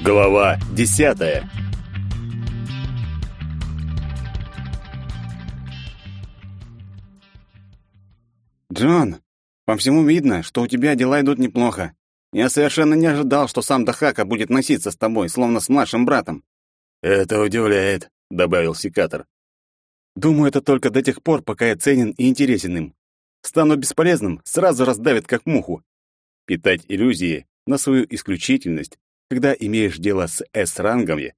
Глава десятая. Джон, по всему видно, что у тебя дела идут неплохо. Я совершенно не ожидал, что сам Дахака будет носиться с тобой, словно с младшим братом. Это удивляет, добавил секатор. Думаю, это только до тех пор, пока я ценен и интересен им. Стану бесполезным, сразу раздавит как муху. Питать иллюзии на свою исключительность, когда имеешь дело с С-рангами,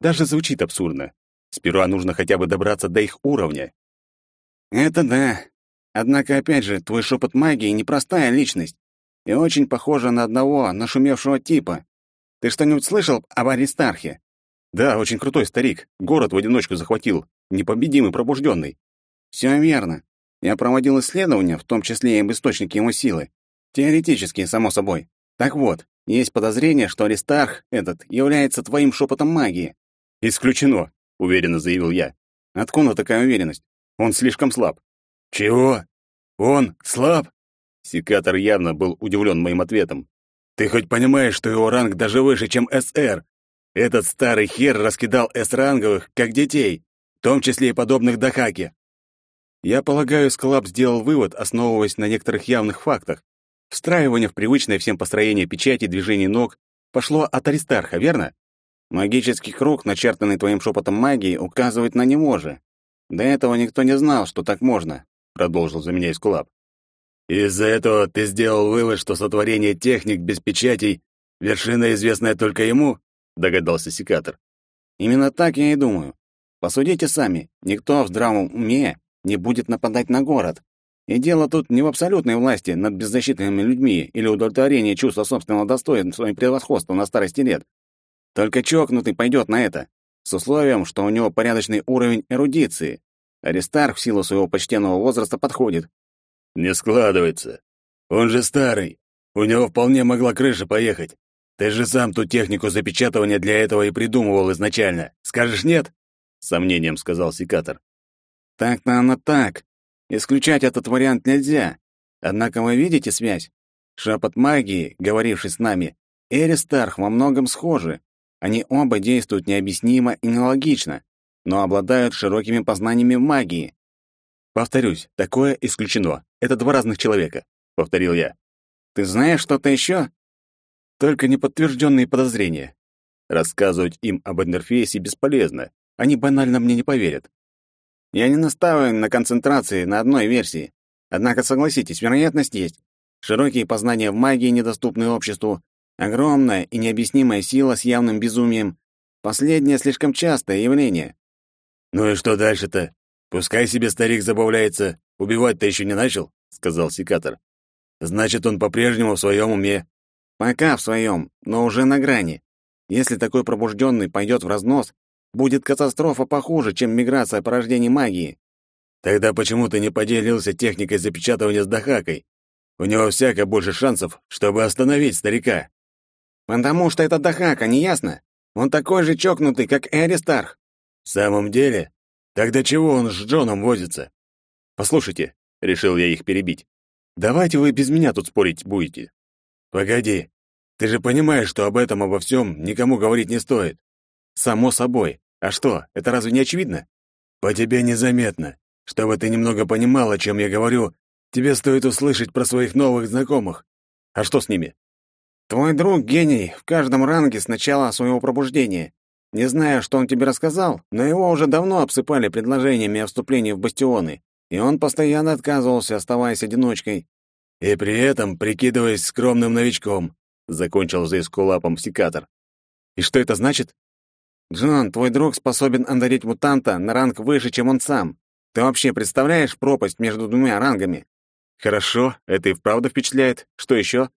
даже звучит абсурдно. Сперва нужно хотя бы добраться до их уровня. Это да. Однако, опять же, твой шепот магии — непростая личность и очень похожа на одного нашумевшего типа. Ты что-нибудь слышал об Аристархе? Да, очень крутой старик. Город в одиночку захватил. Непобедимый пробужденный. Все верно. Я проводил исследования, в том числе и об источнике его силы. Теоретически, само собой. Так вот, есть подозрение, что Аристарх этот является твоим шепотом магии. Исключено, уверенно заявил я. Откуда такая уверенность? Он слишком слаб. Чего? Он слаб? Секатор явно был удивлен моим ответом. Ты хоть понимаешь, что его ранг даже выше, чем СР? Этот старый хер раскидал С-ранговых, как детей, в том числе и подобных Дахаке. Я полагаю, Склаб сделал вывод, основываясь на некоторых явных фактах. Встраивание в привычное всем построение печати движений ног пошло от Аристарха, верно? Магический круг, начертанный твоим шепотом магии, указывает на него же. До этого никто не знал, что так можно, продолжил за меня Искулап. Из-за этого ты сделал вывод, что сотворение техник без печатей — вершина, известная только ему, догадался секатор. Именно так я и думаю. Посудите сами, никто в здравом уме не будет нападать на город, и дело тут не в абсолютной власти над беззащитными людьми или удовлетворении чувства собственного достоинства и превосходства на старости лет. Только чокнутый пойдет на это, с условием, что у него порядочный уровень эрудиции. Аристарх в силу своего почтенного возраста подходит. Не складывается. Он же старый. У него вполне могла крыша поехать. Ты же сам ту технику запечатывания для этого и придумывал изначально. Скажешь нет? С сомнением сказал секатор. Так-то оно так, Исключать этот вариант нельзя. Однако вы видите связь? Шепот магии, говоривший с нами, и Аристарх во многом схожи. Они оба действуют необъяснимо и нелогично, но обладают широкими познаниями в магии. Повторюсь, такое исключено. Это два разных человека, повторил я. Ты знаешь что-то еще? Только неподтвержденные подозрения. Рассказывать им об интерфейсе бесполезно. Они банально мне не поверят. Я не настаиваю на концентрации на одной версии. Однако, согласитесь, вероятность есть. Широкие познания в магии, недоступные обществу, огромная и необъяснимая сила с явным безумием. Последнее слишком частое явление. «Ну и что дальше-то? Пускай себе старик забавляется. Убивать-то еще не начал», — сказал секатор. «Значит, он по-прежнему в своем уме». «Пока в своем, но уже на грани. Если такой пробужденный пойдет в разнос, Будет катастрофа похуже, чем миграция порождений магии. Тогда почему ты не поделился техникой запечатывания с Дахакой? У него всяко больше шансов, чтобы остановить старика. Потому что это Дахака, не ясно? Он такой же чокнутый, как и Аристарх. В самом деле? Тогда чего он с Джоном возится? Послушайте, решил я их перебить. Давайте вы без меня тут спорить будете. Погоди. Ты же понимаешь, что об этом обо всем никому говорить не стоит. Само собой. А что, это разве не очевидно? По тебе незаметно. Чтобы ты немного понимал, о чем я говорю, тебе стоит услышать про своих новых знакомых. А что с ними? Твой друг гений в каждом ранге с начала своего пробуждения. Не знаю, что он тебе рассказал, но его уже давно обсыпали предложениями о вступлении в бастионы, и он постоянно отказывался, оставаясь одиночкой. И при этом прикидываясь скромным новичком, закончил за эскулапом псикатор. И что это значит? Джон, твой друг способен одарить мутанта на ранг выше, чем он сам. Ты вообще представляешь пропасть между двумя рангами? Хорошо, это и вправду впечатляет. Что еще?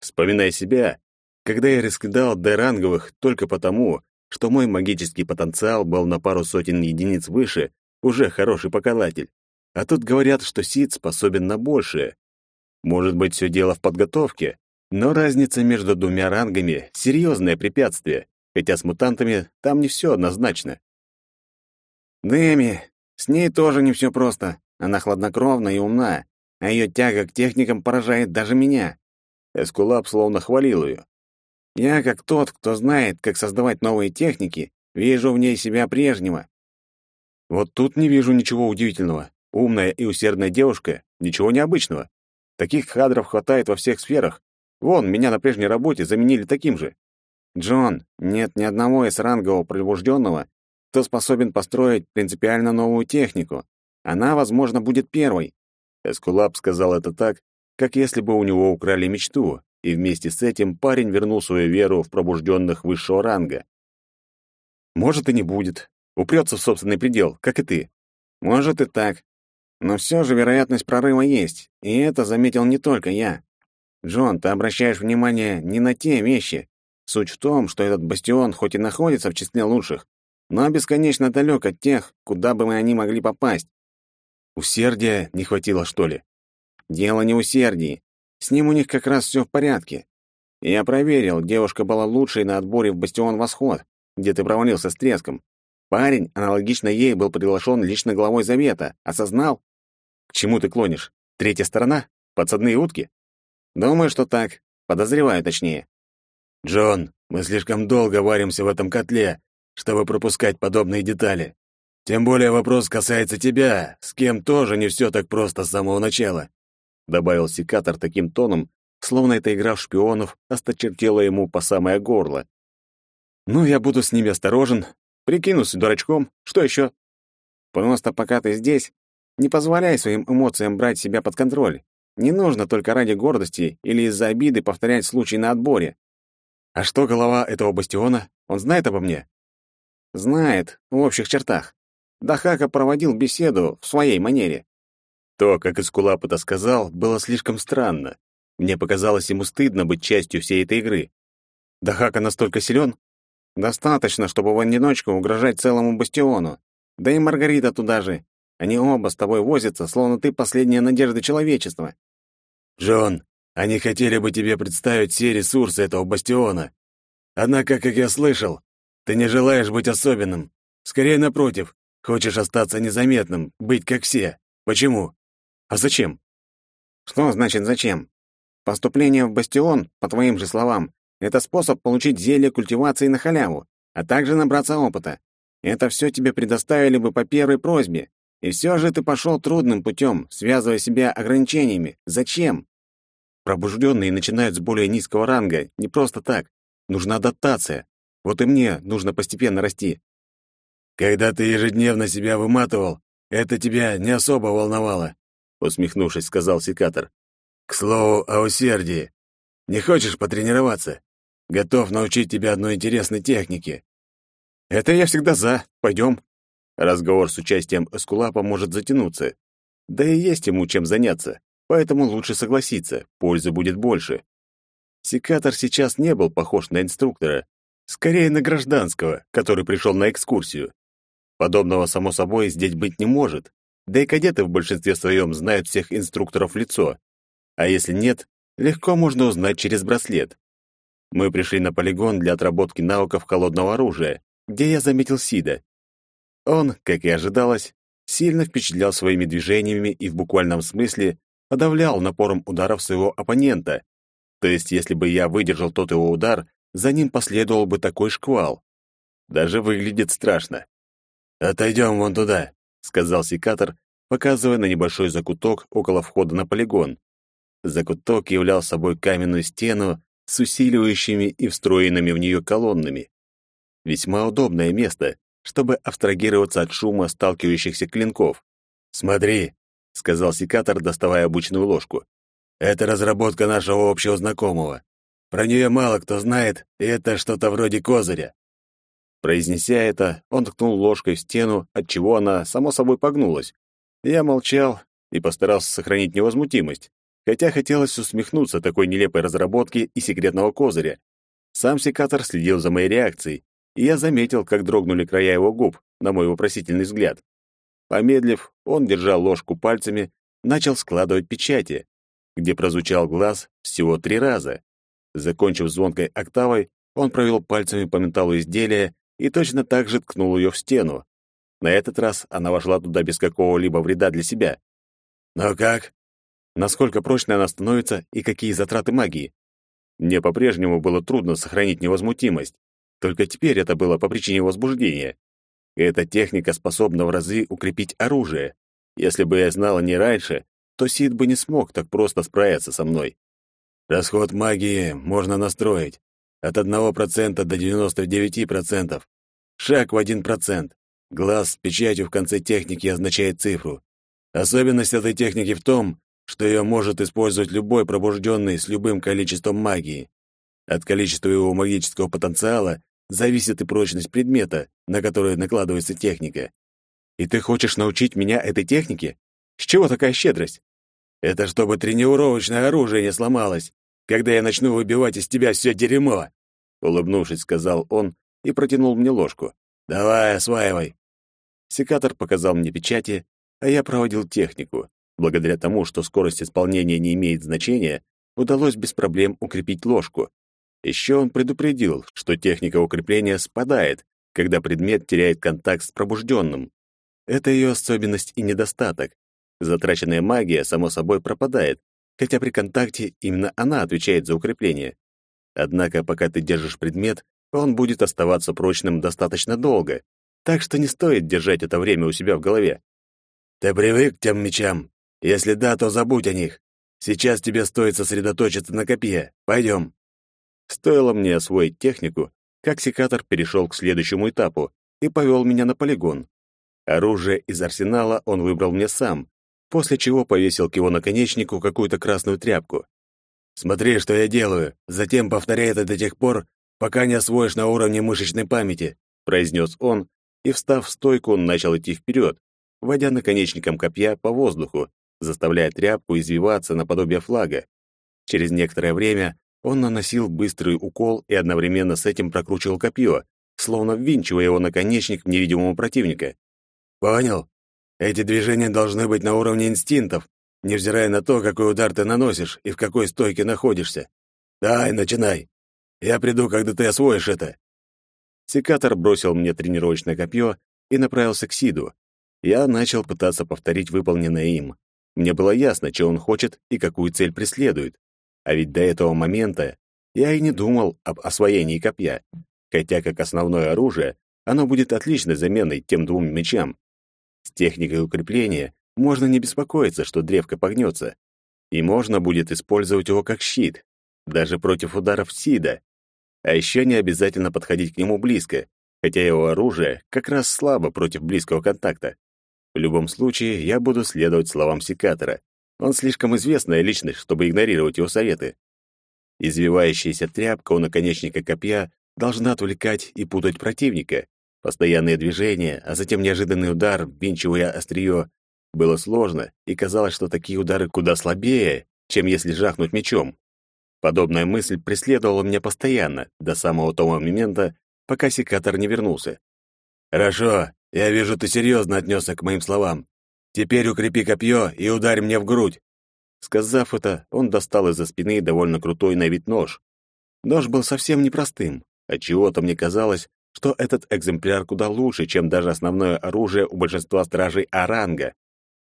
Вспоминая себя, когда я раскидал Д-ранговых только потому, что мой магический потенциал был на пару сотен единиц выше, уже хороший показатель. А тут говорят, что Сид способен на большее. Может быть, все дело в подготовке, но разница между двумя рангами — серьезное препятствие хотя с мутантами там не все однозначно. Дэми, с ней тоже не все просто. Она хладнокровна и умна, а ее тяга к техникам поражает даже меня. Эскулап словно хвалил ее. Я, как тот, кто знает, как создавать новые техники, вижу в ней себя прежнего. Вот тут не вижу ничего удивительного. Умная и усердная девушка — ничего необычного. Таких кадров хватает во всех сферах. Вон, меня на прежней работе заменили таким же. Джон, нет ни одного S-рангового пробужденного, кто способен построить принципиально новую технику. Она, возможно, будет первой. Эскулап сказал это так, как если бы у него украли мечту, и вместе с этим парень вернул свою веру в пробужденных высшего ранга. Может, и не будет. Упрется в собственный предел, как и ты. Может и так. Но все же вероятность прорыва есть, и это заметил не только я. Джон, ты обращаешь внимание не на те вещи. Суть в том, что этот бастион хоть и находится в числе лучших, но бесконечно далек от тех, куда бы мы они могли попасть. Усердия не хватило, что ли? Дело не усердии. С ним у них как раз все в порядке. Я проверил, девушка была лучшей на отборе в бастион Восход, где ты провалился с треском. Парень, аналогично ей, был приглашен лично главой Завета. Осознал? К чему ты клонишь? Третья сторона? Подсадные утки? Думаю, что так. Подозреваю точнее. Джон, мы слишком долго варимся в этом котле, чтобы пропускать подобные детали. Тем более вопрос касается тебя, с кем тоже не все так просто с самого начала», — добавил секатор таким тоном, словно эта игра в шпионов осточертела ему по самое горло. «Ну, я буду с ними осторожен, Прикинусь дурачком. Что еще? Просто пока ты здесь, не позволяй своим эмоциям брать себя под контроль. Не нужно только ради гордости или из-за обиды повторять случай на отборе. А что голова этого бастиона? Он знает обо мне? Знает, в общих чертах. Дахака проводил беседу в своей манере. То, как Искулап это сказал, было слишком странно. Мне показалось ему стыдно быть частью всей этой игры. Дахака настолько силен? Достаточно, чтобы в одиночку угрожать целому бастиону. Да и Маргарита туда же. Они оба с тобой возятся, словно ты последняя надежда человечества. Джон, они хотели бы тебе представить все ресурсы этого бастиона. Однако, как я слышал, ты не желаешь быть особенным. Скорее, напротив, хочешь остаться незаметным, быть как все. Почему? А зачем? Что значит зачем? Поступление в бастион, по твоим же словам, это способ получить зелье культивации на халяву, а также набраться опыта. Это все тебе предоставили бы по первой просьбе. И все же ты пошел трудным путем, связывая себя ограничениями. Зачем? Пробужденные начинают с более низкого ранга, не просто так. Нужна адаптация. Вот и мне нужно постепенно расти. Когда ты ежедневно себя выматывал, это тебя не особо волновало, усмехнувшись, сказал секатор. К слову о усердии. Не хочешь потренироваться? Готов научить тебя одной интересной технике. Это я всегда за. Пойдем. Разговор с участием Эскулапа может затянуться. Да и есть ему чем заняться, поэтому лучше согласиться, пользы будет больше. Секатор сейчас не был похож на инструктора, скорее на гражданского, который пришел на экскурсию. Подобного, само собой, здесь быть не может, да и кадеты в большинстве своем знают всех инструкторов в лицо. А если нет, легко можно узнать через браслет. Мы пришли на полигон для отработки навыков холодного оружия, где я заметил Сида. Он, как и ожидалось, сильно впечатлял своими движениями и в буквальном смысле подавлял напором ударов своего оппонента. То есть, если бы я выдержал тот его удар, за ним последовал бы такой шквал. Даже выглядит страшно. «Отойдем вон туда», — сказал секатор, показывая на небольшой закуток около входа на полигон. Закуток являл собой каменную стену с усиливающими и встроенными в нее колоннами. Весьма удобное место, чтобы абстрагироваться от шума сталкивающихся клинков. «Смотри», — сказал секатор, доставая обычную ложку. «Это разработка нашего общего знакомого. Про нее мало кто знает, и это что-то вроде козыря». Произнеся это, он ткнул ложкой в стену, отчего она, само собой, погнулась. Я молчал и постарался сохранить невозмутимость хотя хотелось усмехнуться такой нелепой разработки и секретного козыря. Сам секатор следил за моей реакцией, и я заметил, как дрогнули края его губ, на мой вопросительный взгляд. Помедлив, он, держа ложку пальцами, начал складывать печати, где прозвучал глаз всего три раза. Закончив звонкой октавой, он провел пальцами по металлу изделия и точно так же ткнул ее в стену. На этот раз она вошла туда без какого-либо вреда для себя. «Ну как?» насколько прочной она становится и какие затраты магии. Мне по-прежнему было трудно сохранить невозмутимость. Только теперь это было по причине возбуждения. Эта техника способна в разы укрепить оружие. Если бы я знала не раньше, то Сид бы не смог так просто справиться со мной. Расход магии можно настроить от 1% до 99%. Шаг в 1%. Глаз с печатью в конце техники означает цифру. Особенность этой техники в том, что ее может использовать любой пробужденный с любым количеством магии. От количества его магического потенциала зависит и прочность предмета, на который накладывается техника. И ты хочешь научить меня этой технике? С чего такая щедрость? Это чтобы тренировочное оружие не сломалось, когда я начну выбивать из тебя все дерьмо, улыбнувшись, сказал он и протянул мне ложку. Давай, осваивай. Секатор показал мне печати, а я проводил технику. Благодаря тому, что скорость исполнения не имеет значения, удалось без проблем укрепить ложку. Еще он предупредил, что техника укрепления спадает, когда предмет теряет контакт с пробужденным. Это ее особенность и недостаток. Затраченная магия, само собой, пропадает, хотя при контакте именно она отвечает за укрепление. Однако, пока ты держишь предмет, он будет оставаться прочным достаточно долго, так что не стоит держать это время у себя в голове. Ты привык к тем мечам? Если да, то забудь о них. Сейчас тебе стоит сосредоточиться на копье. Пойдем. Стоило мне освоить технику, как секатор перешел к следующему этапу и повел меня на полигон. Оружие из арсенала он выбрал мне сам, после чего повесил к его наконечнику какую-то красную тряпку. «Смотри, что я делаю, затем повторяй это до тех пор, пока не освоишь на уровне мышечной памяти», произнес он, и, встав в стойку, он начал идти вперед, водя наконечником копья по воздуху, заставляя тряпку извиваться наподобие флага. Через некоторое время он наносил быстрый укол и одновременно с этим прокручивал копье, словно ввинчивая его наконечник в невидимого противника. «Понял. Эти движения должны быть на уровне инстинктов, невзирая на то, какой удар ты наносишь и в какой стойке находишься. Давай, начинай. Я приду, когда ты освоишь это». Секатор бросил мне тренировочное копье и направился к Сиду. Я начал пытаться повторить выполненное им. Мне было ясно, что он хочет и какую цель преследует. А ведь до этого момента я и не думал об освоении копья, хотя как основное оружие оно будет отличной заменой тем двум мечам. С техникой укрепления можно не беспокоиться, что древко погнется, и можно будет использовать его как щит, даже против ударов Сида. А еще не обязательно подходить к нему близко, хотя его оружие как раз слабо против близкого контакта. В любом случае, я буду следовать словам секатора. Он слишком известная личность, чтобы игнорировать его советы. Извивающаяся тряпка у наконечника копья должна отвлекать и путать противника. Постоянные движения, а затем неожиданный удар, ввинчивая острие. Было сложно, и казалось, что такие удары куда слабее, чем если жахнуть мечом. Подобная мысль преследовала меня постоянно, до самого того момента, пока секатор не вернулся. «Хорошо, я вижу, ты серьезно отнесся к моим словам. Теперь укрепи копье и ударь мне в грудь. Сказав это, он достал из-за спины довольно крутой на вид нож. Нож был совсем непростым. Отчего-то мне казалось, что этот экземпляр куда лучше, чем даже основное оружие у большинства стражей Аранга.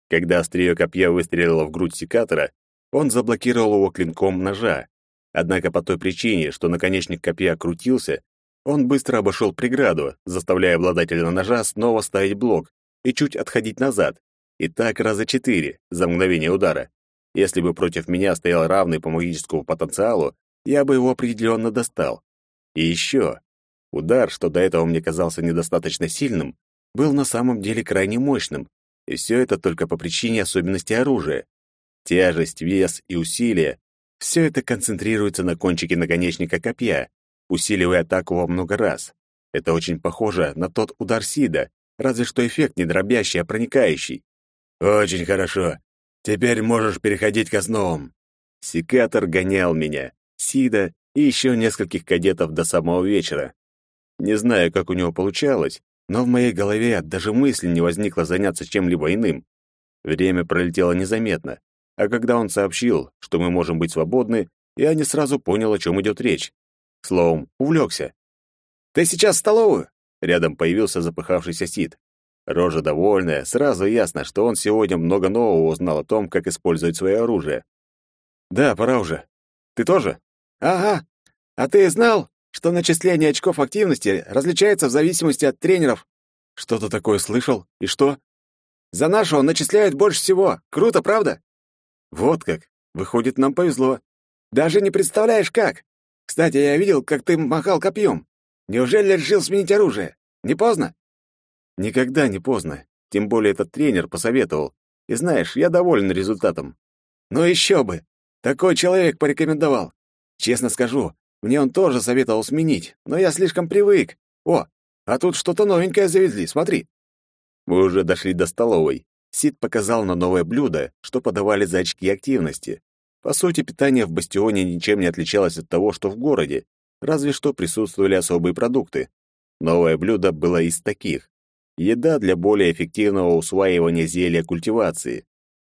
Когда острие копья выстрелило в грудь секатора, он заблокировал его клинком ножа. Однако по той причине, что наконечник копья крутился, он быстро обошел преграду, заставляя обладателя ножа снова ставить блок и чуть отходить назад, и так раза четыре за мгновение удара. Если бы против меня стоял равный по магическому потенциалу, я бы его определенно достал. И еще. Удар, что до этого мне казался недостаточно сильным, был на самом деле крайне мощным, и все это только по причине особенностей оружия. Тяжесть, вес и усилие — все это концентрируется на кончике наконечника копья, усиливая атаку во много раз. Это очень похоже на тот удар Сида, разве что эффект не дробящий, а проникающий. «Очень хорошо. Теперь можешь переходить к основам». Секатор гонял меня, Сида и еще нескольких кадетов до самого вечера. Не знаю, как у него получалось, но в моей голове даже мысли не возникло заняться чем-либо иным. Время пролетело незаметно, а когда он сообщил, что мы можем быть свободны, я не сразу понял, о чем идет речь. Словом, увлекся. «Ты сейчас в столовую?» Рядом появился запыхавшийся Сид. Рожа довольная, сразу ясно, что он сегодня много нового узнал о том, как использовать свое оружие. «Да, пора уже. Ты тоже?» Ага. А ты знал, что начисление очков активности различается в зависимости от тренеров? Что-то такое слышал? И что? За нашего начисляют больше всего. Круто, правда? Вот как. Выходит, нам повезло. Даже не представляешь, как. Кстати, я видел, как ты махал копьем. Неужели решил сменить оружие? Не поздно? Никогда не поздно. Тем более этот тренер посоветовал. И знаешь, я доволен результатом. Ну еще бы. Такой человек порекомендовал. Честно скажу, мне он тоже советовал сменить, но я слишком привык. О, а тут что-то новенькое завезли, смотри. Мы уже дошли до столовой. Сид показал на новое блюдо, что подавали за очки активности. По сути, питание в бастионе ничем не отличалось от того, что в городе, разве что присутствовали особые продукты. Новое блюдо было из таких. Еда для более эффективного усваивания зелья культивации.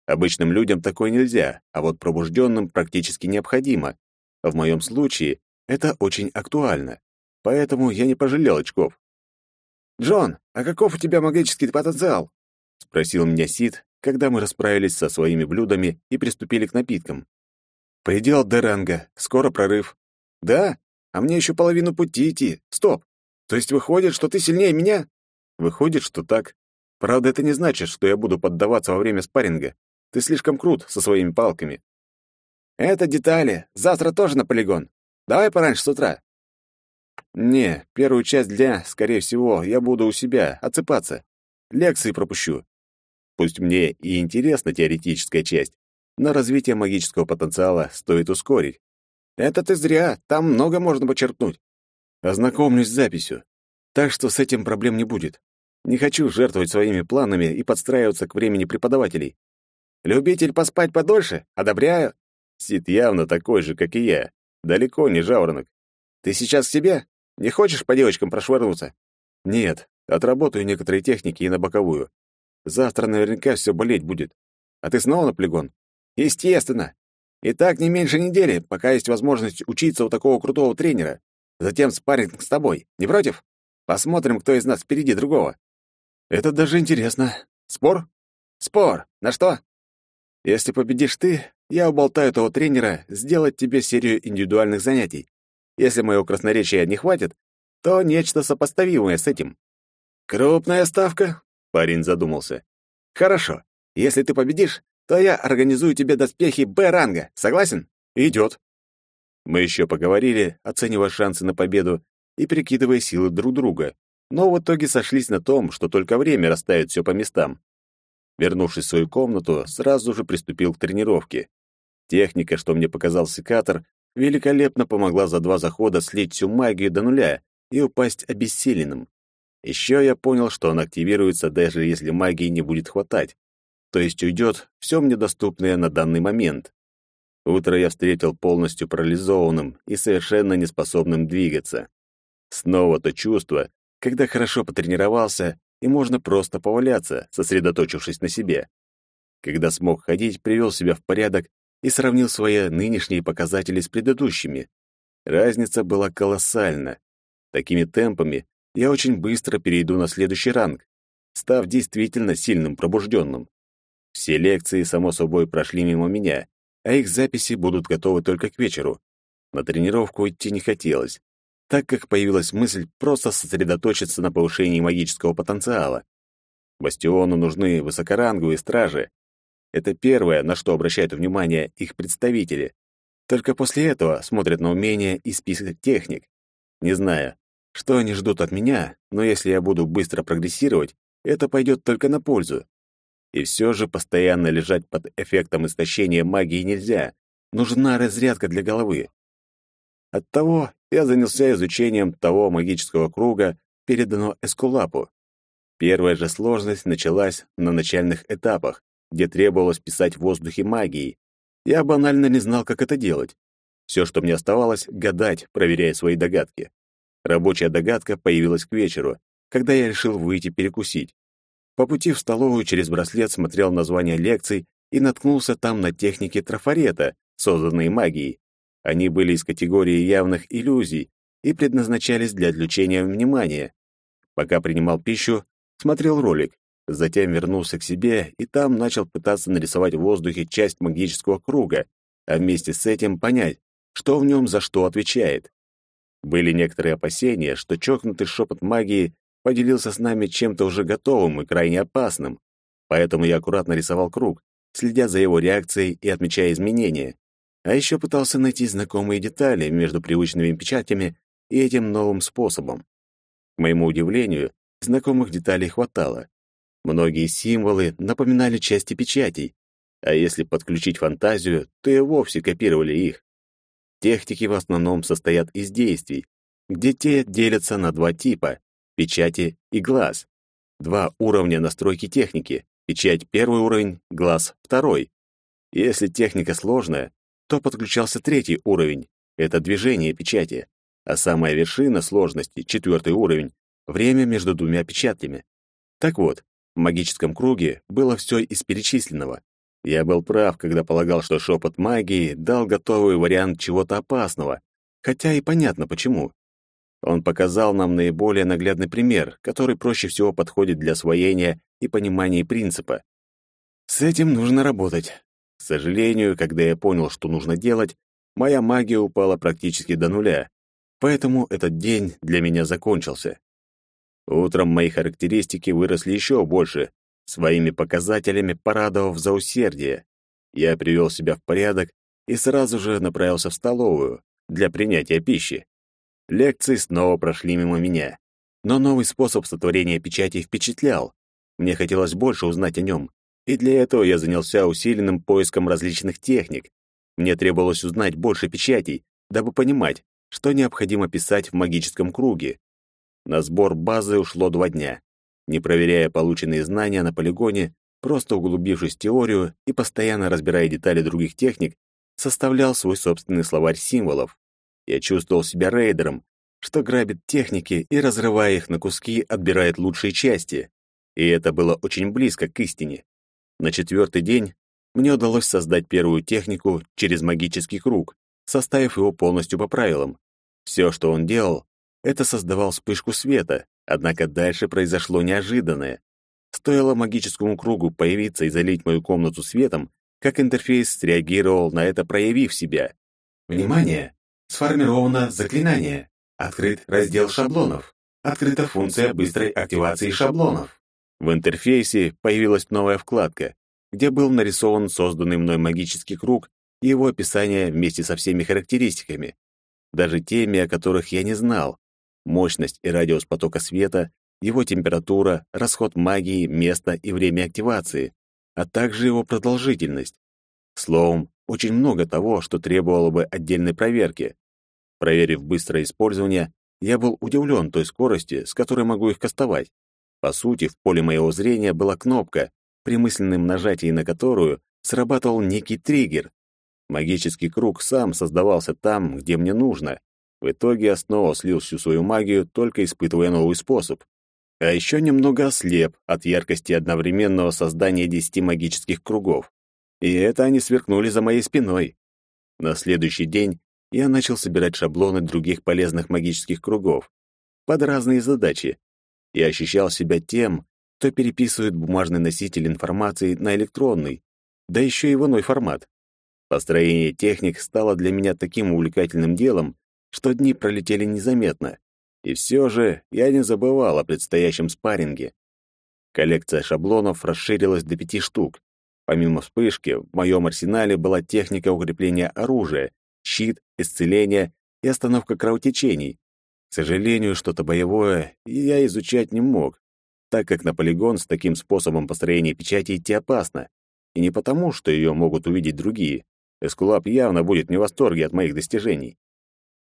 Обычным людям такое нельзя, а вот пробужденным практически необходимо. В моем случае это очень актуально, поэтому я не пожалел очков. «Джон, а каков у тебя магический потенциал?» — спросил меня Сид, когда мы расправились со своими блюдами и приступили к напиткам. «Предел Деранга, скоро прорыв». «Да? А мне еще половину пути идти. Стоп! То есть выходит, что ты сильнее меня?» «Выходит, что так. Правда, это не значит, что я буду поддаваться во время спарринга. Ты слишком крут со своими палками». «Это детали. Завтра тоже на полигон. Давай пораньше с утра». «Не, первую часть дня, скорее всего, я буду у себя, отсыпаться. Лекции пропущу. Пусть мне и интересна теоретическая часть, но развитие магического потенциала стоит ускорить. Это ты зря, там много можно почерпнуть. Ознакомлюсь с записью. Так что с этим проблем не будет. Не хочу жертвовать своими планами и подстраиваться к времени преподавателей. Любитель поспать подольше? Одобряю. Сид явно такой же, как и я. Далеко не жаворонок. Ты сейчас к себе? Не хочешь по девочкам прошвырнуться? Нет, отработаю некоторые техники и на боковую. Завтра наверняка все болеть будет. А ты снова на полигон? Естественно. И так не меньше недели, пока есть возможность учиться у такого крутого тренера. Затем спарринг с тобой. Не против? Посмотрим, кто из нас впереди другого. Это даже интересно. Спор? Спор. На что? Если победишь ты, я уболтаю того тренера сделать тебе серию индивидуальных занятий. Если моего красноречия не хватит, то нечто сопоставимое с этим. Крупная ставка? Парень задумался. Хорошо. Если ты победишь, то я организую тебе доспехи Б-ранга. Согласен? Идет. Мы еще поговорили, оценивая шансы на победу и прикидывая силы друг друга, но в итоге сошлись на том, что только время расставит все по местам. Вернувшись в свою комнату, сразу же приступил к тренировке. Техника, что мне показал секатор, великолепно помогла за два захода слить всю магию до нуля и упасть обессиленным. Еще я понял, что он активируется, даже если магии не будет хватать. То есть уйдет все мне доступное на данный момент. Утро я встретил полностью парализованным и совершенно неспособным двигаться. Снова то чувство, когда хорошо потренировался, и можно просто поваляться, сосредоточившись на себе. Когда смог ходить, привел себя в порядок и сравнил свои нынешние показатели с предыдущими. Разница была колоссальна. Такими темпами я очень быстро перейду на следующий ранг, став действительно сильным пробужденным. Все лекции, само собой, прошли мимо меня, а их записи будут готовы только к вечеру. На тренировку идти не хотелось, так как появилась мысль просто сосредоточиться на повышении магического потенциала. Бастиону нужны высокоранговые стражи. Это первое, на что обращают внимание их представители. Только после этого смотрят на умения и список техник. Не знаю, что они ждут от меня, но если я буду быстро прогрессировать, это пойдет только на пользу. И все же постоянно лежать под эффектом истощения магии нельзя. Нужна разрядка для головы. Оттого я занялся изучением того магического круга, переданного Эскулапу. Первая же сложность началась на начальных этапах, где требовалось писать в воздухе магии. Я банально не знал, как это делать. Все, что мне оставалось, гадать, проверяя свои догадки. Рабочая догадка появилась к вечеру, когда я решил выйти перекусить. По пути в столовую через браслет смотрел названия лекций и наткнулся там на техники трафарета, созданные магией. Они были из категории явных иллюзий и предназначались для отвлечения внимания. Пока принимал пищу, смотрел ролик, затем вернулся к себе и там начал пытаться нарисовать в воздухе часть магического круга, а вместе с этим понять, что в нем за что отвечает. Были некоторые опасения, что чокнутый шепот магии поделился с нами чем-то уже готовым и крайне опасным, поэтому я аккуратно рисовал круг, следя за его реакцией и отмечая изменения. А еще пытался найти знакомые детали между привычными печатями и этим новым способом. К моему удивлению, знакомых деталей хватало. Многие символы напоминали части печатей, а если подключить фантазию, то и вовсе копировали их. Техники в основном состоят из действий, где те делятся на два типа — печати и глаз. Два уровня настройки техники — печать первый уровень, глаз второй. Если техника сложная, то подключался третий уровень — это движение печати, а самая вершина сложности, четвертый уровень — время между двумя печатями. Так вот, в магическом круге было все из перечисленного. Я был прав, когда полагал, что шепот магии дал готовый вариант чего-то опасного, хотя и понятно почему. Он показал нам наиболее наглядный пример, который проще всего подходит для освоения и понимания принципа. С этим нужно работать. К сожалению, когда я понял, что нужно делать, моя магия упала практически до нуля, поэтому этот день для меня закончился. Утром мои характеристики выросли еще больше, своими показателями порадовав за усердие. Я привел себя в порядок и сразу же направился в столовую для принятия пищи. Лекции снова прошли мимо меня. Но новый способ сотворения печати впечатлял. Мне хотелось больше узнать о нем, и для этого я занялся усиленным поиском различных техник. Мне требовалось узнать больше печатей, дабы понимать, что необходимо писать в магическом круге. На сбор базы ушло два дня не проверяя полученные знания на полигоне, просто углубившись в теорию и постоянно разбирая детали других техник, составлял свой собственный словарь символов. Я чувствовал себя рейдером, что грабит техники и, разрывая их на куски, отбирает лучшие части. И это было очень близко к истине. На четвертый день мне удалось создать первую технику через магический круг, составив его полностью по правилам. Все, что он делал, это создавал вспышку света, Однако дальше произошло неожиданное. Стоило магическому кругу появиться и залить мою комнату светом, как интерфейс среагировал на это, проявив себя. Внимание! Сформировано заклинание. Открыт раздел шаблонов. Открыта функция быстрой активации шаблонов. В интерфейсе появилась новая вкладка, где был нарисован созданный мной магический круг и его описание вместе со всеми характеристиками, даже теми, о которых я не знал мощность и радиус потока света, его температура, расход магии, место и время активации, а также его продолжительность. Словом, очень много того, что требовало бы отдельной проверки. Проверив быстрое использование, я был удивлен той скорости, с которой могу их кастовать. По сути, в поле моего зрения была кнопка, при мысленном нажатии на которую срабатывал некий триггер. Магический круг сам создавался там, где мне нужно, в итоге я снова слил всю свою магию, только испытывая новый способ. А еще немного ослеп от яркости одновременного создания десяти магических кругов. И это они сверкнули за моей спиной. На следующий день я начал собирать шаблоны других полезных магических кругов под разные задачи. Я ощущал себя тем, кто переписывает бумажный носитель информации на электронный, да еще и в иной формат. Построение техник стало для меня таким увлекательным делом, что дни пролетели незаметно. И все же я не забывал о предстоящем спарринге. Коллекция шаблонов расширилась до пяти штук. Помимо вспышки, в моем арсенале была техника укрепления оружия, щит, исцеление и остановка кровотечений. К сожалению, что-то боевое я изучать не мог, так как на полигон с таким способом построения печати идти опасно. И не потому, что ее могут увидеть другие. Эскулап явно будет не в восторге от моих достижений.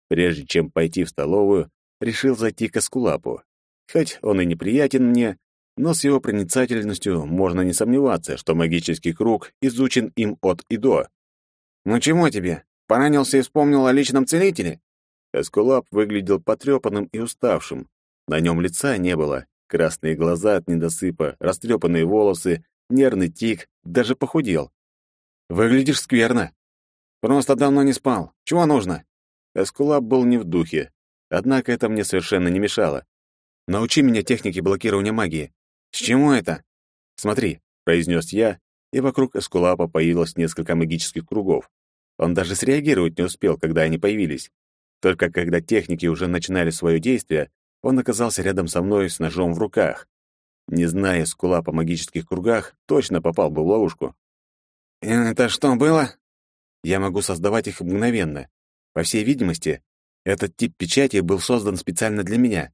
Прежде чем пойти в столовую, решил зайти к Эскулапу. Хоть он и неприятен мне, но с его проницательностью можно не сомневаться, что магический круг изучен им от и до. «Ну чему тебе? Поранился и вспомнил о личном целителе?» Эскулап выглядел потрепанным и уставшим. На нем лица не было. Красные глаза от недосыпа, растрепанные волосы, нервный тик, даже похудел. «Выглядишь скверно». «Просто давно не спал. Чего нужно?» Эскулап был не в духе, однако это мне совершенно не мешало. «Научи меня технике блокирования магии». «С чему это?» «Смотри», — произнес я, и вокруг Эскулапа появилось несколько магических кругов. Он даже среагировать не успел, когда они появились. Только когда техники уже начинали свое действие, он оказался рядом со мной с ножом в руках. Не зная скула по магических кругах, точно попал бы в ловушку. «Это что было?» Я могу создавать их мгновенно. По всей видимости, этот тип печати был создан специально для меня.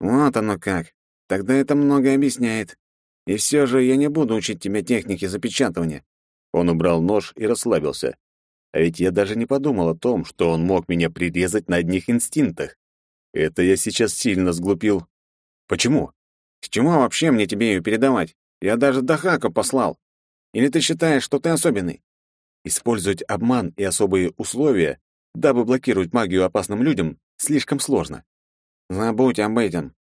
Вот оно как. Тогда это многое объясняет. И все же я не буду учить тебя технике запечатывания. Он убрал нож и расслабился. А ведь я даже не подумал о том, что он мог меня прирезать на одних инстинктах. Это я сейчас сильно сглупил. Почему? С чего вообще мне тебе ее передавать? Я даже Дахака послал. Или ты считаешь, что ты особенный? Использовать обман и особые условия, дабы блокировать магию опасным людям, слишком сложно. Забудь об этом.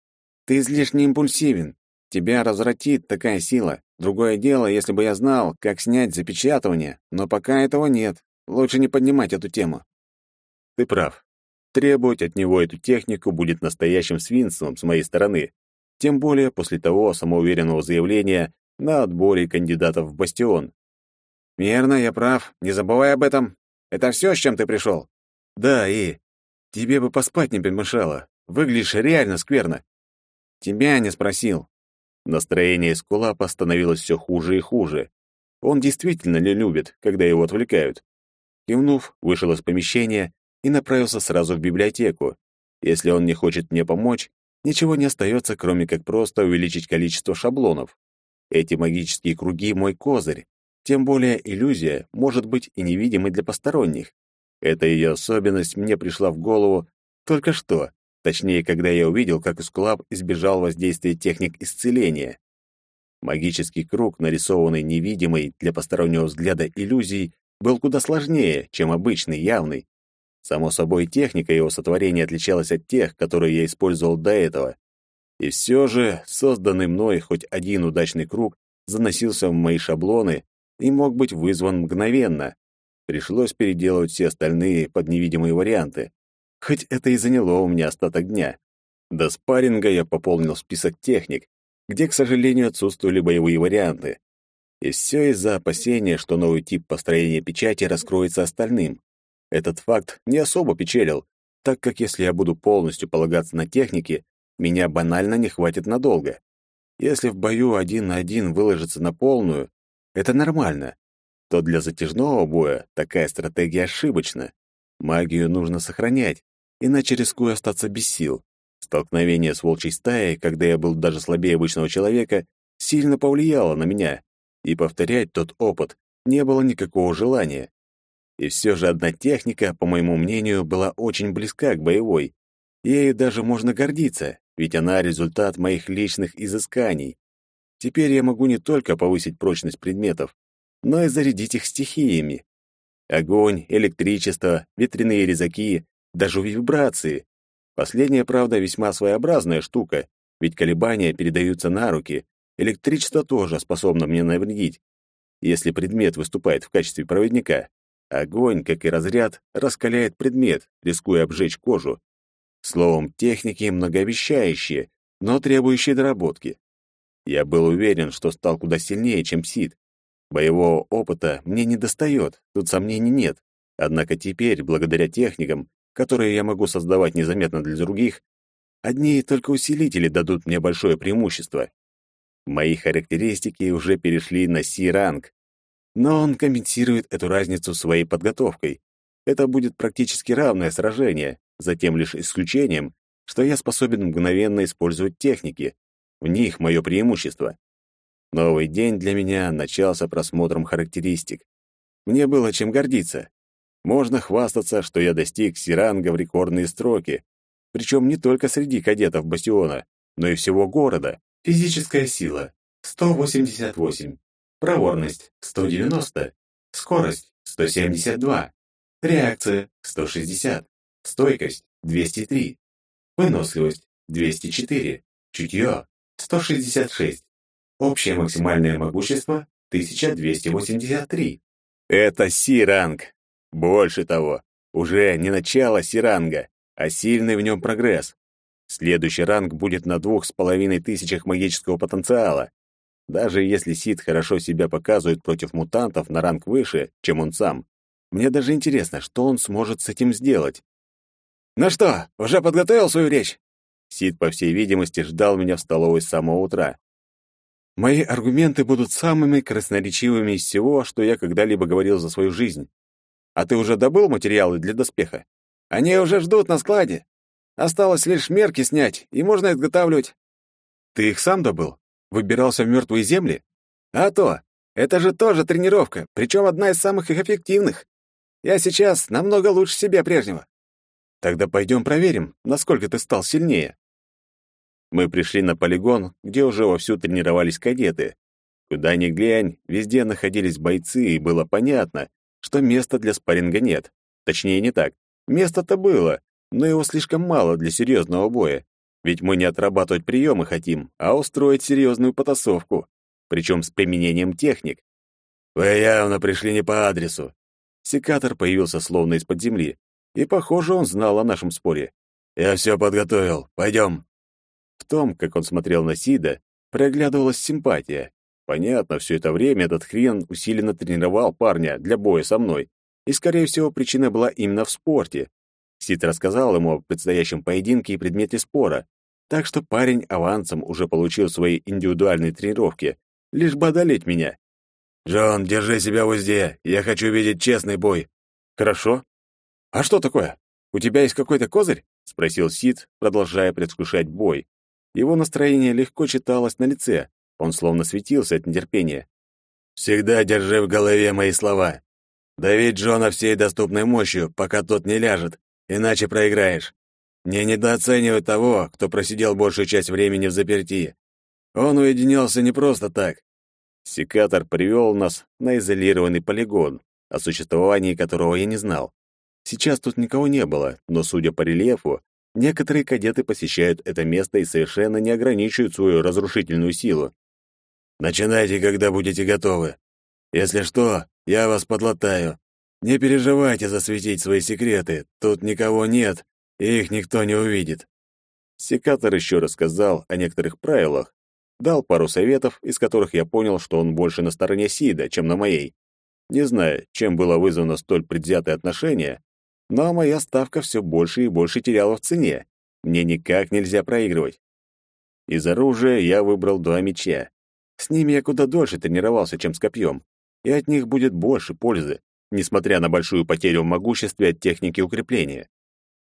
Ты излишне импульсивен. Тебя развратит такая сила. Другое дело, если бы я знал, как снять запечатывание, но пока этого нет. Лучше не поднимать эту тему. Ты прав. Требовать от него эту технику будет настоящим свинством с моей стороны. Тем более после того самоуверенного заявления на отборе кандидатов в бастион. Верно, я прав. Не забывай об этом. Это все, с чем ты пришел? Да, и тебе бы поспать не помешало. Выглядишь реально скверно. Тебя не спросил. Настроение Скулапа становилось все хуже и хуже. Он действительно не любит, когда его отвлекают. Кивнув, вышел из помещения и направился сразу в библиотеку. Если он не хочет мне помочь, ничего не остается, кроме как просто увеличить количество шаблонов. Эти магические круги — мой козырь. Тем более иллюзия может быть и невидимой для посторонних. Эта ее особенность мне пришла в голову только что, точнее, когда я увидел, как Искулап избежал воздействия техник исцеления. Магический круг, нарисованный невидимой для постороннего взгляда иллюзией, был куда сложнее, чем обычный, явный. Само собой, техника его сотворения отличалась от тех, которые я использовал до этого. И все же, созданный мной хоть один удачный круг заносился в мои шаблоны и мог быть вызван мгновенно. Пришлось переделывать все остальные под невидимые варианты. Хоть это и заняло у меня остаток дня. До спарринга я пополнил список техник, где, к сожалению, отсутствовали боевые варианты. И все из-за опасения, что новый тип построения печати раскроется остальным. Этот факт не особо печалил, так как если я буду полностью полагаться на техники, меня банально не хватит надолго. Если в бою один на один выложиться на полную, это нормально, то для затяжного боя такая стратегия ошибочна. Магию нужно сохранять, иначе рискую остаться без сил. Столкновение с волчьей стаей, когда я был даже слабее обычного человека, сильно повлияло на меня, и повторять тот опыт не было никакого желания. И все же одна техника, по моему мнению, была очень близка к боевой. Ею даже можно гордиться, ведь она результат моих личных изысканий. Теперь я могу не только повысить прочность предметов, но и зарядить их стихиями. Огонь, электричество, ветряные резаки, даже вибрации. Последняя, правда, весьма своеобразная штука, ведь колебания передаются на руки. Электричество тоже способно мне навредить, если предмет выступает в качестве проводника. Огонь, как и разряд, раскаляет предмет, рискуя обжечь кожу. Словом, техники многообещающие, но требующие доработки. Я был уверен, что стал куда сильнее, чем Сид. Боевого опыта мне не достает, тут сомнений нет. Однако теперь, благодаря техникам, которые я могу создавать незаметно для других, одни только усилители дадут мне большое преимущество. Мои характеристики уже перешли на Си-ранг, но он компенсирует эту разницу своей подготовкой. Это будет практически равное сражение, за тем лишь исключением, что я способен мгновенно использовать техники. В них мое преимущество. Новый день для меня начался просмотром характеристик. Мне было чем гордиться. Можно хвастаться, что я достиг сиранга в рекордные строки, причем не только среди кадетов Бастиона, но и всего города. Физическая сила – 188. Проворность – 190. Скорость – 172. Реакция – 160. Стойкость – 203. Выносливость – 204. Чутье – 166. Общее максимальное могущество – 1283. Это Си-ранг. Больше того, уже не начало Си-ранга, а сильный в нем прогресс. Следующий ранг будет на двух с половиной тысячах магического потенциала. Даже если Сид хорошо себя показывает против мутантов на ранг выше, чем он сам, Мне даже интересно, что он сможет с этим сделать. «Ну что, уже подготовил свою речь?» Сид, по всей видимости, ждал меня в столовой с самого утра. Мои аргументы будут самыми красноречивыми из всего, что я когда-либо говорил за свою жизнь. А ты уже добыл материалы для доспеха? Они уже ждут на складе. Осталось лишь мерки снять, и можно изготавливать. Ты их сам добыл? Выбирался в мертвые земли? А то! Это же тоже тренировка, причем одна из самых эффективных. Я сейчас намного лучше себя прежнего. Тогда пойдем проверим, насколько ты стал сильнее. Мы пришли на полигон, где уже вовсю тренировались кадеты. Куда ни глянь, везде находились бойцы, и было понятно, что места для спарринга нет. Точнее, не так. Место-то было, но его слишком мало для серьезного боя. Ведь мы не отрабатывать приемы хотим, а устроить серьезную потасовку, причем с применением техник. Вы явно пришли не по адресу. Секатор появился словно из-под земли, и, похоже, он знал о нашем споре. Я все подготовил. Пойдем. В том, как он смотрел на Сида, проглядывалась симпатия. Понятно, все это время этот хрен усиленно тренировал парня для боя со мной. И, скорее всего, причина была именно в спорте. Сид рассказал ему о предстоящем поединке и предмете спора, так что парень авансом уже получил свои индивидуальные тренировки, лишь бы одолеть меня. «Джон, держи себя в узде, я хочу видеть честный бой». «Хорошо. А что такое? У тебя есть какой-то козырь?» — спросил Сид, продолжая предвкушать бой. Его настроение легко читалось на лице, он словно светился от нетерпения. «Всегда держи в голове мои слова. Дави Джона всей доступной мощью, пока тот не ляжет, иначе проиграешь. Не недооценивай того, кто просидел большую часть времени в заперти. Он уединился не просто так». Секатор привел нас на изолированный полигон, о существовании которого я не знал. Сейчас тут никого не было, но, судя по рельефу, Некоторые кадеты посещают это место и совершенно не ограничивают свою разрушительную силу. Начинайте, когда будете готовы. Если что, я вас подлатаю. Не переживайте засветить свои секреты. Тут никого нет, и их никто не увидит. Секатор еще рассказал о некоторых правилах, дал пару советов, из которых я понял, что он больше на стороне Сида, чем на моей. Не знаю, чем было вызвано столь предвзятое отношение, но моя ставка все больше и больше теряла в цене. Мне никак нельзя проигрывать. Из оружия я выбрал два меча. С ними я куда дольше тренировался, чем с копьем, и от них будет больше пользы, несмотря на большую потерю в могуществе от техники укрепления.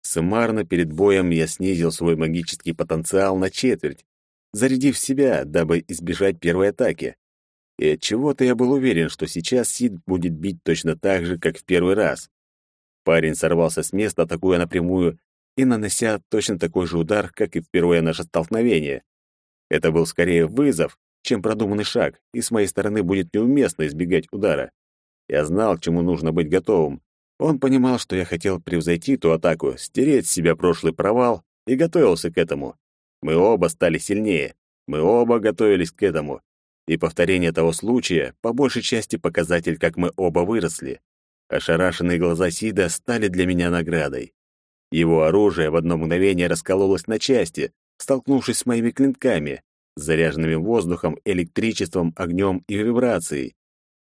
Суммарно перед боем я снизил свой магический потенциал на четверть, зарядив себя, дабы избежать первой атаки. И от чего-то я был уверен, что сейчас Сид будет бить точно так же, как в первый раз. Парень сорвался с места, атакуя напрямую и нанося точно такой же удар, как и в первое наше столкновение. Это был скорее вызов, чем продуманный шаг, и с моей стороны будет неуместно избегать удара. Я знал, к чему нужно быть готовым. Он понимал, что я хотел превзойти ту атаку, стереть с себя прошлый провал, и готовился к этому. Мы оба стали сильнее. Мы оба готовились к этому. И повторение того случая, по большей части, показатель, как мы оба выросли. Ошарашенные глаза Сида стали для меня наградой. Его оружие в одно мгновение раскололось на части, столкнувшись с моими клинками, заряженными воздухом, электричеством, огнем и вибрацией.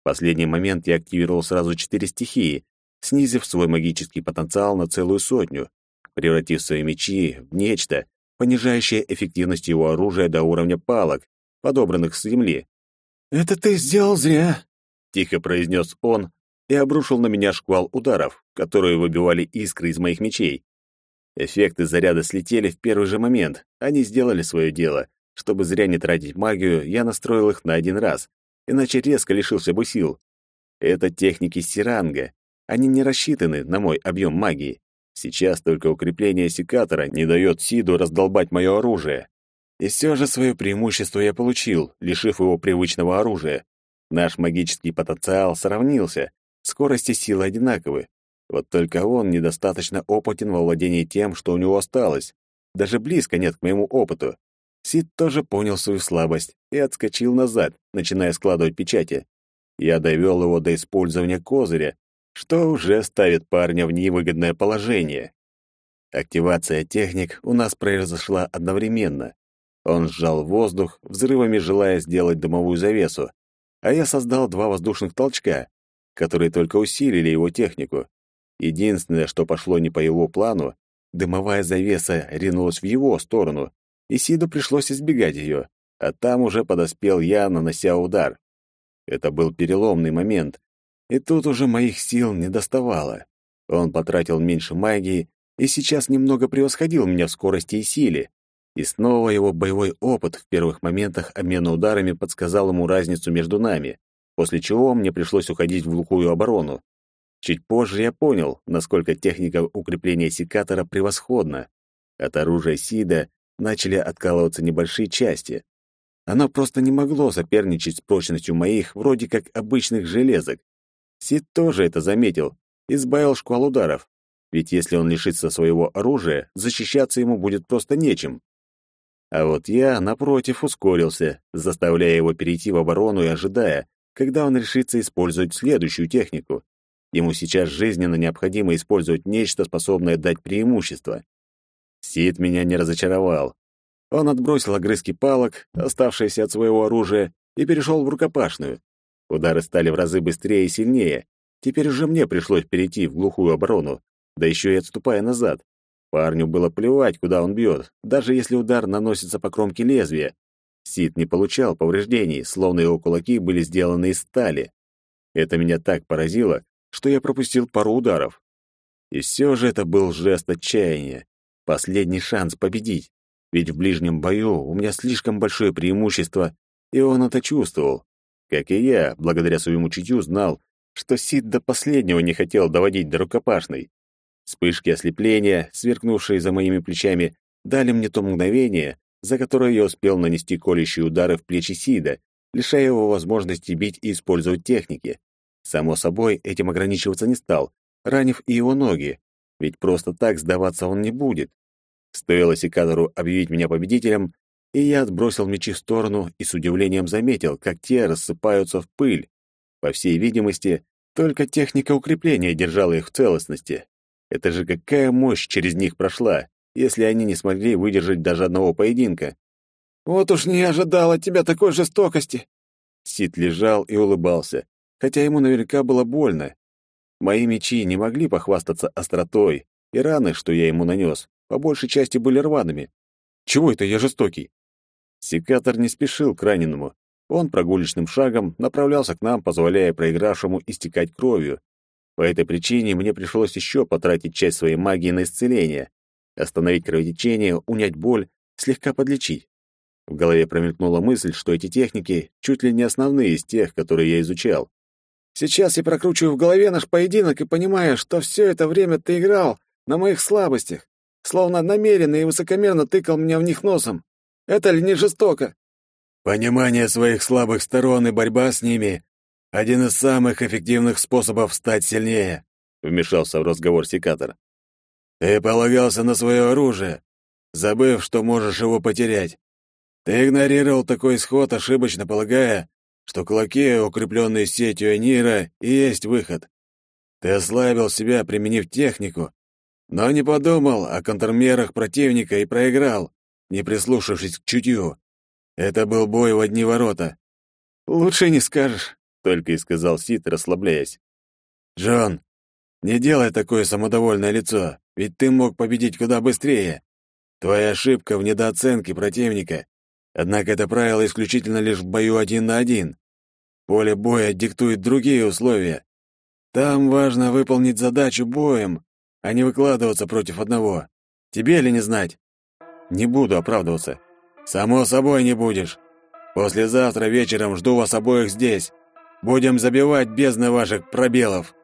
В последний момент я активировал сразу четыре стихии, снизив свой магический потенциал на целую сотню, превратив свои мечи в нечто, понижающее эффективность его оружия до уровня палок, подобранных с земли. «Это ты сделал зря», — тихо произнес он, и обрушил на меня шквал ударов, которые выбивали искры из моих мечей. Эффекты заряда слетели в первый же момент. Они сделали свое дело. Чтобы зря не тратить магию, я настроил их на один раз, иначе резко лишился бы сил. Это техники Сиранга. Они не рассчитаны на мой объем магии. Сейчас только укрепление секатора не дает Сиду раздолбать мое оружие. И все же свое преимущество я получил, лишив его привычного оружия. Наш магический потенциал сравнился, Скорость и сила одинаковы. Вот только он недостаточно опытен во владении тем, что у него осталось. Даже близко нет к моему опыту. Сид тоже понял свою слабость и отскочил назад, начиная складывать печати. Я довел его до использования козыря, что уже ставит парня в невыгодное положение. Активация техник у нас произошла одновременно. Он сжал воздух, взрывами желая сделать дымовую завесу, а я создал два воздушных толчка, которые только усилили его технику. Единственное, что пошло не по его плану, дымовая завеса ринулась в его сторону, и Сиду пришлось избегать ее, а там уже подоспел я, нанося удар. Это был переломный момент, и тут уже моих сил не доставало. Он потратил меньше магии и сейчас немного превосходил меня в скорости и силе. И снова его боевой опыт в первых моментах обмена ударами подсказал ему разницу между нами, после чего мне пришлось уходить в глухую оборону. Чуть позже я понял, насколько техника укрепления секатора превосходна. От оружия Сида начали откалываться небольшие части. Оно просто не могло соперничать с прочностью моих, вроде как обычных железок. Сид тоже это заметил и сбавил шквал ударов, ведь если он лишится своего оружия, защищаться ему будет просто нечем. А вот я, напротив, ускорился, заставляя его перейти в оборону и ожидая, когда он решится использовать следующую технику. Ему сейчас жизненно необходимо использовать нечто, способное дать преимущество. Сид меня не разочаровал. Он отбросил огрызки палок, оставшиеся от своего оружия, и перешел в рукопашную. Удары стали в разы быстрее и сильнее. Теперь уже мне пришлось перейти в глухую оборону, да еще и отступая назад. Парню было плевать, куда он бьет, даже если удар наносится по кромке лезвия. Сид не получал повреждений, словно его кулаки были сделаны из стали. Это меня так поразило, что я пропустил пару ударов. И все же это был жест отчаяния. Последний шанс победить. Ведь в ближнем бою у меня слишком большое преимущество, и он это чувствовал. Как и я, благодаря своему чутью, знал, что Сид до последнего не хотел доводить до рукопашной. Вспышки ослепления, сверкнувшие за моими плечами, дали мне то мгновение, за которое я успел нанести колющие удары в плечи Сида, лишая его возможности бить и использовать техники. Само собой, этим ограничиваться не стал, ранив и его ноги, ведь просто так сдаваться он не будет. Стоило секатору объявить меня победителем, и я отбросил мечи в сторону и с удивлением заметил, как те рассыпаются в пыль. По всей видимости, только техника укрепления держала их в целостности. Это же какая мощь через них прошла, если они не смогли выдержать даже одного поединка. «Вот уж не ожидал от тебя такой жестокости!» Сид лежал и улыбался, хотя ему наверняка было больно. Мои мечи не могли похвастаться остротой, и раны, что я ему нанес, по большей части были рваными. Чего это я жестокий? Секатор не спешил к раненому. Он прогулочным шагом направлялся к нам, позволяя проигравшему истекать кровью. По этой причине мне пришлось еще потратить часть своей магии на исцеление, остановить кровотечение, унять боль, слегка подлечить. В голове промелькнула мысль, что эти техники чуть ли не основные из тех, которые я изучал. Сейчас я прокручиваю в голове наш поединок и понимаю, что все это время ты играл на моих слабостях, словно намеренно и высокомерно тыкал меня в них носом. Это ли не жестоко? Понимание своих слабых сторон и борьба с ними — один из самых эффективных способов стать сильнее, — вмешался в разговор секатор. Ты полагался на свое оружие, забыв, что можешь его потерять. Ты игнорировал такой исход, ошибочно полагая, что кулаки, укрепленные сетью Анира, и есть выход. Ты ослабил себя, применив технику, но не подумал о контрмерах противника и проиграл, не прислушавшись к чутью. Это был бой в одни ворота. «Лучше не скажешь», — только и сказал Сид, расслабляясь. «Джон, не делай такое самодовольное лицо, ведь ты мог победить куда быстрее. Твоя ошибка в недооценке противника. Однако это правило исключительно лишь в бою один на один. Поле боя диктует другие условия. Там важно выполнить задачу боем, а не выкладываться против одного. Тебе ли не знать? Не буду оправдываться. Само собой не будешь. Послезавтра вечером жду вас обоих здесь. Будем забивать бездны ваших пробелов.